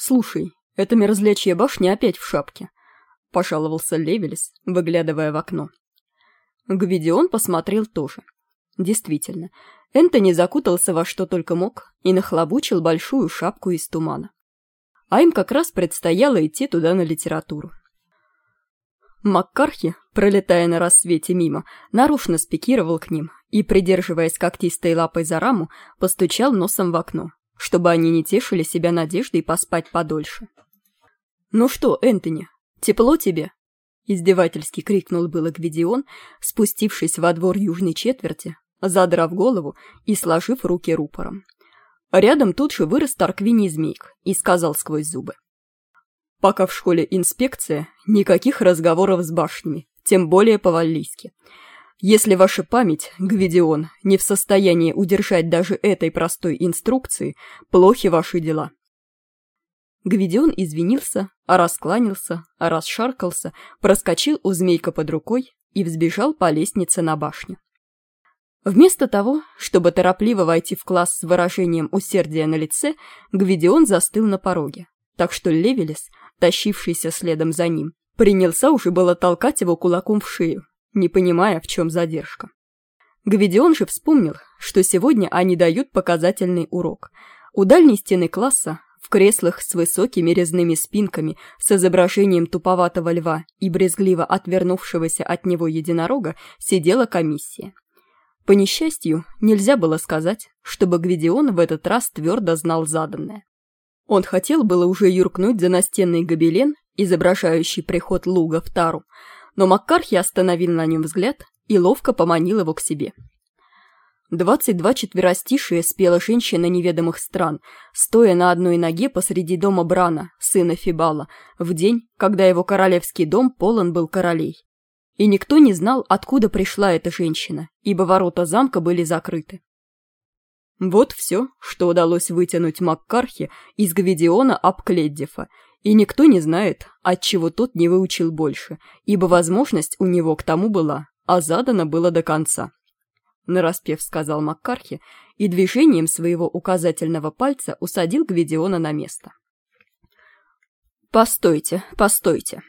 слушай эта мерзлячья башня опять в шапке пожаловался Ллевелис выглядывая в окно. Гвидион посмотрел тоже. Действительно энтони закутался во что только мог и нахлобучил большую шапку из тумана. А им как раз предстояло идти туда на литературу. Маккархи пролетая на рассвете мимо нарочно спикировал к ним и придерживаясь когтистой лапой за раму постучал носом в окно чтобы они не тешили себя надеждой поспать подольше. Ну что энтони тепло тебе издевательски крикнул было гвидион спустившись во двор южной четверти задрав голову и сложив руки рупором. Рядом тут же вырос тарквиний змейк и сказал сквозь зубы. Пока в школе инспекция никаких разговоров с башнями тем более по-валлийски если ваша память гвидион не в состоянии удержать даже этой простой инструкции плохи ваши дела гвидион извинился а раскланялся а расшаркался проскочил у змейка под рукой и взбежал по лестнице на башню. Вместо того чтобы торопливо войти в класс с выражением усердия на лице гвидион застыл на пороге. Так что Ллевелис тащившийся следом за ним принялся уже было толкать его кулаком в шею не понимая в чем задержка. Гвидион же вспомнил что сегодня они дают показательный урок. У дальней стены класса в креслах с высокими резными спинками с изображением туповатого льва и брезгливо отвернувшегося от него единорога сидела комиссия. По несчастью нельзя было сказать чтобы гвидион в этот раз твердо знал заданное. Он хотел было уже юркнуть за настенный гобелен изображающий приход луга в тару но маккархи остановил на нем взгляд и ловко поманил его к себе. Двадцать два четверостишие спела женщина неведомых стран стоя на одной ноге посреди дома брана сына фибала в день когда его королевский дом полон был королей. И никто не знал откуда пришла эта женщина ибо ворота замка были закрыты. Вот все, что удалось вытянуть Маккархи из Гвидиона Апкледдифа, и никто не знает, отчего тот не выучил больше, ибо возможность у него к тому была, а задано было до конца. Нараспев сказал Маккархи и движением своего указательного пальца усадил Гвидиона на место. «Постойте, постойте!»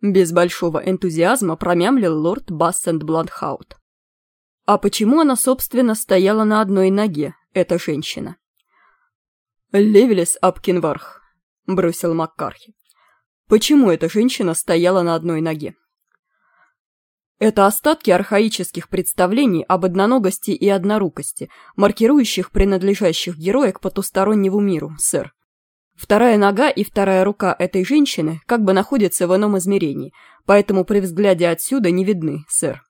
Без большого энтузиазма промямлил лорд Бассенд Бландхаут. «А почему она, собственно, стояла на одной ноге, эта женщина. «Левелес Апкинварх», — бросил Маккархи. «Почему эта женщина стояла на одной ноге?» Это остатки архаических представлений об одноногости и однорукости, маркирующих принадлежащих героя к потустороннему миру, сэр. Вторая нога и вторая рука этой женщины как бы находятся в ином измерении, поэтому при взгляде отсюда не видны, сэр.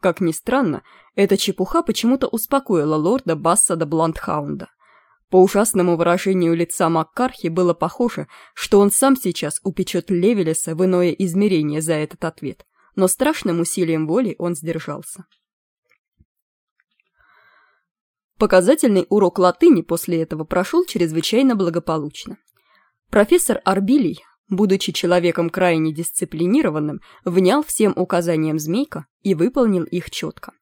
Как ни странно, эта чепуха почему-то успокоила лорда Бассада Бландхаунда. По ужасному выражению лица Маккархи было похоже, что он сам сейчас упечет Левелеса в иное измерение за этот ответ, но страшным усилием воли он сдержался. Показательный урок латыни после этого прошел чрезвычайно благополучно. Профессор Арбилий будучи человеком крайне дисциплинированным, внял всем указаниям змейка и выполнил их четко.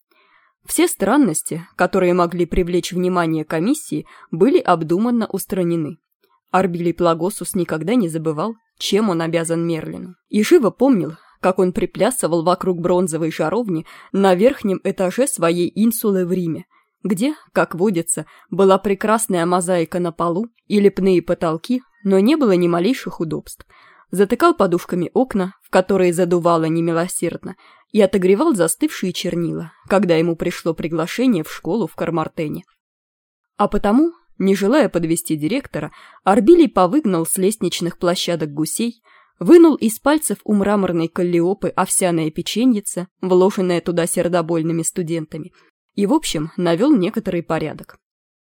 Все странности, которые могли привлечь внимание комиссии, были обдуманно устранены. Арбилий Плагосус никогда не забывал, чем он обязан Мерлину, и живо помнил, как он приплясывал вокруг бронзовой жаровни на верхнем этаже своей инсулы в Риме, где, как водится, была прекрасная мозаика на полу и лепные потолки, но не было ни малейших удобств. Затыкал подушками окна, в которые задувало немилосердно, и отогревал застывшие чернила, когда ему пришло приглашение в школу в Кармартене. А потому, не желая подвести директора, Арбилий повыгнал с лестничных площадок гусей, вынул из пальцев у мраморной каллиопы овсяное печеньице, вложенное туда сердобольными студентами, и, в общем, навел некоторый порядок.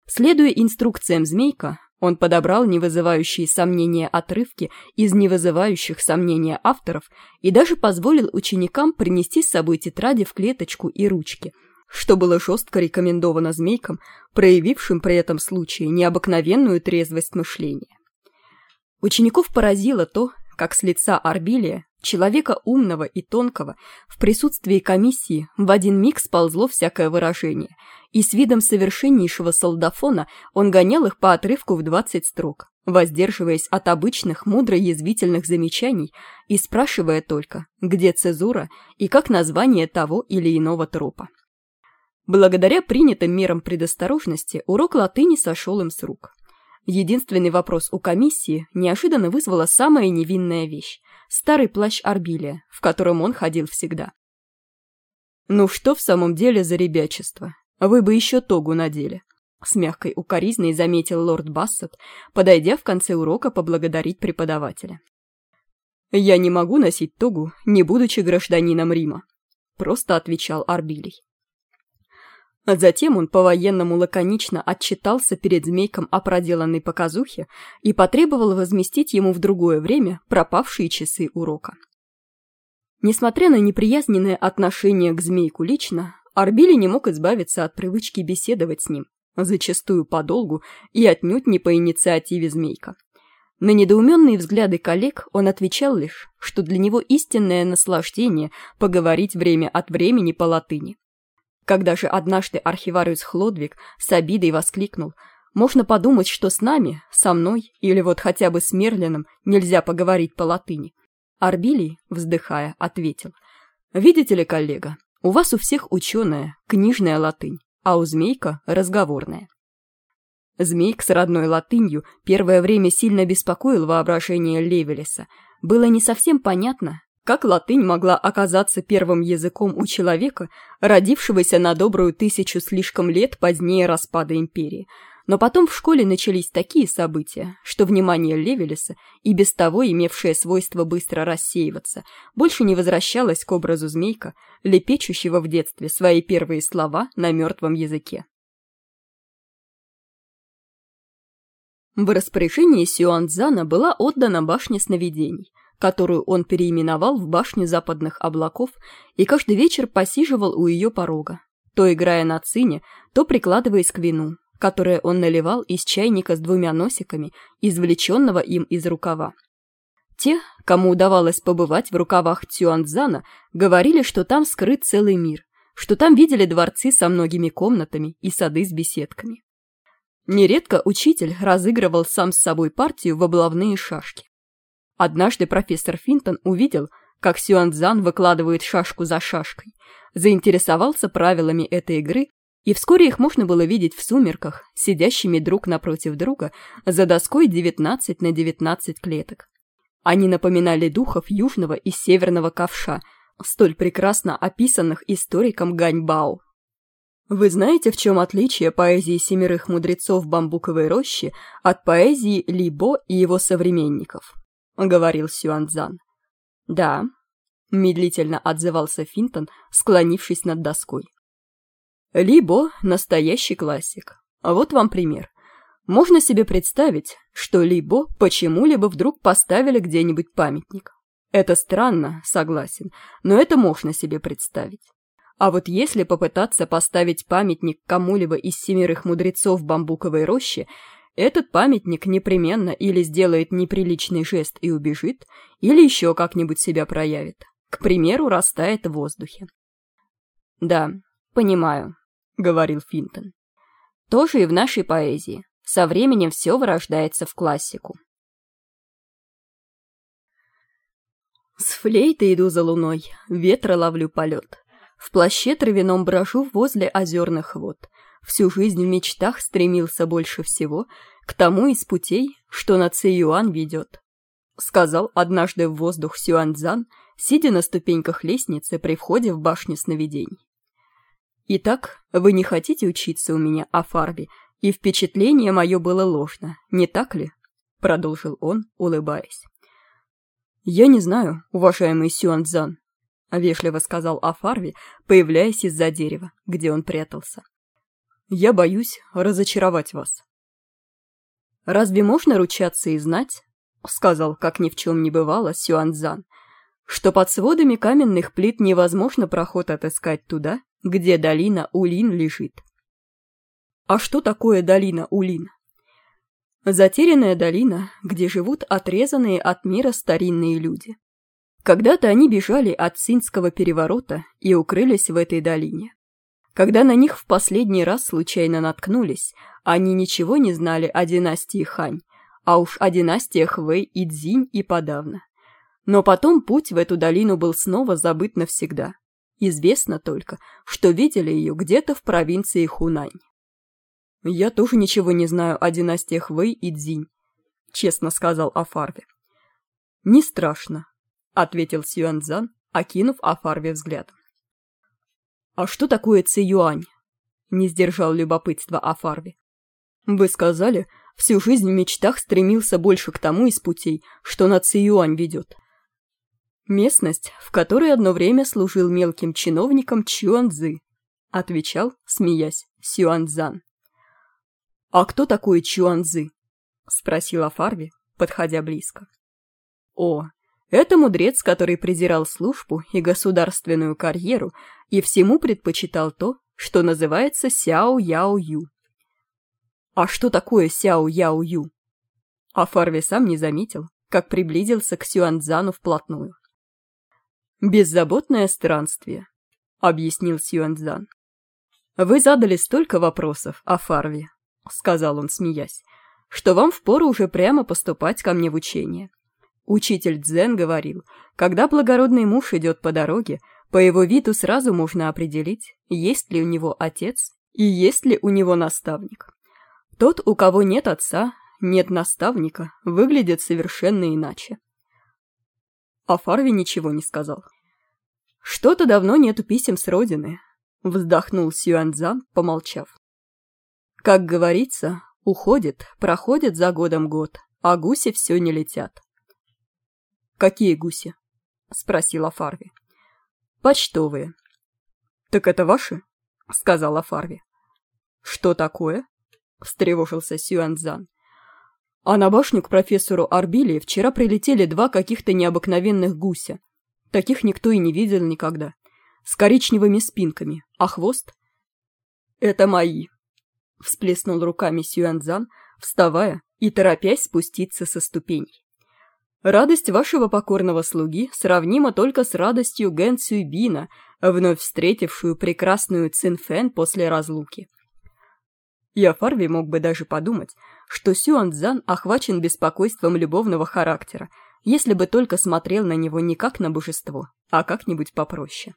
Следуя инструкциям Змейка, он подобрал не вызывающие сомнения отрывки из не вызывающих сомнения авторов и даже позволил ученикам принести с собой тетради в клеточку и ручки, что было жестко рекомендовано змейкам, проявившим при этом случае необыкновенную трезвость мышления. Учеников поразило то, как с лица Арбилия, человека умного и тонкого, в присутствии комиссии в один миг сползло всякое выражение, и с видом совершеннейшего солдафона он гонял их по отрывку в двадцать строк, воздерживаясь от обычных мудро-язвительных замечаний и спрашивая только, где цезура и как название того или иного тропа. Благодаря принятым мерам предосторожности урок латыни сошел им с рук. Единственный вопрос у комиссии неожиданно вызвала самая невинная вещь – старый плащ Арбилия, в котором он ходил всегда. «Ну что в самом деле за ребячество? Вы бы еще тогу надели», – с мягкой укоризной заметил лорд Бассет, подойдя в конце урока поблагодарить преподавателя. «Я не могу носить тогу, не будучи гражданином Рима», – просто отвечал Арбилий. А затем он по-военному лаконично отчитался перед Змейком о проделанной показухе и потребовал возместить ему в другое время пропавшие часы урока. Несмотря на неприязненное отношение к Змейку лично, Арбили не мог избавиться от привычки беседовать с ним, зачастую подолгу и отнюдь не по инициативе Змейка. На недоуменные взгляды коллег он отвечал лишь, что для него истинное наслаждение поговорить время от времени по латыни. Когда же однажды архивариус Хлодвиг с обидой воскликнул «Можно подумать, что с нами, со мной или вот хотя бы с Мерлином нельзя поговорить по латыни». Арбилий, вздыхая, ответил «Видите ли, коллега, у вас у всех ученая, книжная латынь, а у Змейка – разговорная». Змейк с родной латынью первое время сильно беспокоил воображение Левелеса. Было не совсем понятно, как латынь могла оказаться первым языком у человека, родившегося на добрую тысячу слишком лет позднее распада империи? Но потом в школе начались такие события, что внимание Левелеса, и без того имевшее свойство быстро рассеиваться, больше не возвращалось к образу змейка, лепечущего в детстве свои первые слова на мертвом языке. В распоряжение Сюанцзана была отдана башня сновидений – которую он переименовал в башню западных облаков и каждый вечер посиживал у ее порога, то играя на цине, то прикладываясь к вину, которое он наливал из чайника с двумя носиками, извлеченного им из рукава. Те, кому удавалось побывать в рукавах Цюанцзана, говорили, что там скрыт целый мир, что там видели дворцы со многими комнатами и сады с беседками. Нередко учитель разыгрывал сам с собой партию в облавные шашки. Однажды профессор Финтон увидел, как Сюанцзан выкладывает шашку за шашкой, заинтересовался правилами этой игры, и вскоре их можно было видеть в сумерках, сидящими друг напротив друга за доской 19 на 19 клеток. Они напоминали духов южного и северного ковша, столь прекрасно описанных историком Ганьбао. Вы знаете, в чем отличие поэзии семерых мудрецов бамбуковой рощи от поэзии Либо и его современников? — говорил Сюанзан. «Да», — медлительно отзывался Финтон, склонившись над доской. «Либо настоящий классик. Вот вам пример. Можно себе представить, что Либо почему-либо вдруг поставили где-нибудь памятник. Это странно, согласен, но это можно себе представить. А вот если попытаться поставить памятник кому-либо из семерых мудрецов бамбуковой рощи, этот памятник непременно или сделает неприличный жест и убежит, или еще как-нибудь себя проявит. К примеру, растает в воздухе. «Да, понимаю», — говорил Финтон. «Тоже и в нашей поэзии. Со временем все вырождается в классику». С флейтой иду за луной, ветра ловлю полет. В плаще травяном брожу возле озерных вод всю жизнь в мечтах стремился больше всего к тому из путей, что на Цеюан ведет. Сказал однажды в воздух Сюаньцзан, сидя на ступеньках лестницы при входе в башню сновидений. «Итак, вы не хотите учиться у меня о фарбе, и впечатление мое было ложно, не так ли?» Продолжил он, улыбаясь. «Я не знаю, уважаемый Сюаньцзан», — вежливо сказал Афарви, появляясь из-за дерева, где он прятался. Я боюсь разочаровать вас. «Разве можно ручаться и знать?» — сказал, как ни в чем не бывало, Сюанзан, что под сводами каменных плит невозможно проход отыскать туда, где долина Улин лежит. А что такое долина Улин? Затерянная долина, где живут отрезанные от мира старинные люди. Когда-то они бежали от Синского переворота и укрылись в этой долине. Когда на них в последний раз случайно наткнулись, они ничего не знали о династии Хань, а уж о династиях Вэй и Цзинь и подавно. Но потом путь в эту долину был снова забыт навсегда. Известно только, что видели ее где-то в провинции Хунань. «Я тоже ничего не знаю о династиях Вэй и Цзинь», — честно сказал Афарве. «Не страшно», — ответил Сюаньцзан, окинув Афарве взглядом. «А что такое Ци-Юань?» — не сдержал любопытства Афарви. «Вы сказали, всю жизнь в мечтах стремился больше к тому из путей, что на Ци-Юань ведет. Местность, в которой одно время служил мелким чиновником Чуанзы», — отвечал, смеясь, Сюаньцзан. «А кто такой Чуанзы?» — спросил Афарви, подходя близко. «О, это мудрец, который презирал службу и государственную карьеру и всему предпочитал то, что называется Сяо-Яо-Ю. А что такое Сяо-Яо-Ю? А Фарви сам не заметил, как приблизился к Сюанцзану вплотную. «Беззаботное странствие», — объяснил Сюанцзан. «Вы задали столько вопросов о Фарве», — сказал он, смеясь, «что вам впору уже прямо поступать ко мне в учение. Учитель Дзен говорил, когда благородный муж идет по дороге, по его виду сразу можно определить, есть ли у него отец и есть ли у него наставник. Тот, у кого нет отца, нет наставника, выглядит совершенно иначе. А Фарви ничего не сказал. «Что-то давно нету писем с родины», — вздохнул Сюаньцзан, помолчав. «Как говорится, уходит, проходит за годом год, а гуси все не летят. «Какие гуси?» — спросила Фарви. «Почтовые». «Так это ваши?» — сказала Фарви. «Что такое?» — встревожился Сюанзан. «А на башню к профессору Арбилии вчера прилетели два каких-то необыкновенных гуся. Таких никто и не видел никогда. С коричневыми спинками, а хвост...» «Это мои», — всплеснул руками Сюанзан, вставая и торопясь спуститься со ступеней. Радость вашего покорного слуги сравнима только с радостью Ген Цюйбина, вновь встретившую прекрасную Цинфэн после разлуки. Я Фарви мог бы даже подумать, что Сюан Цзан охвачен беспокойством любовного характера, если бы только смотрел на него не как на божество, а как-нибудь попроще.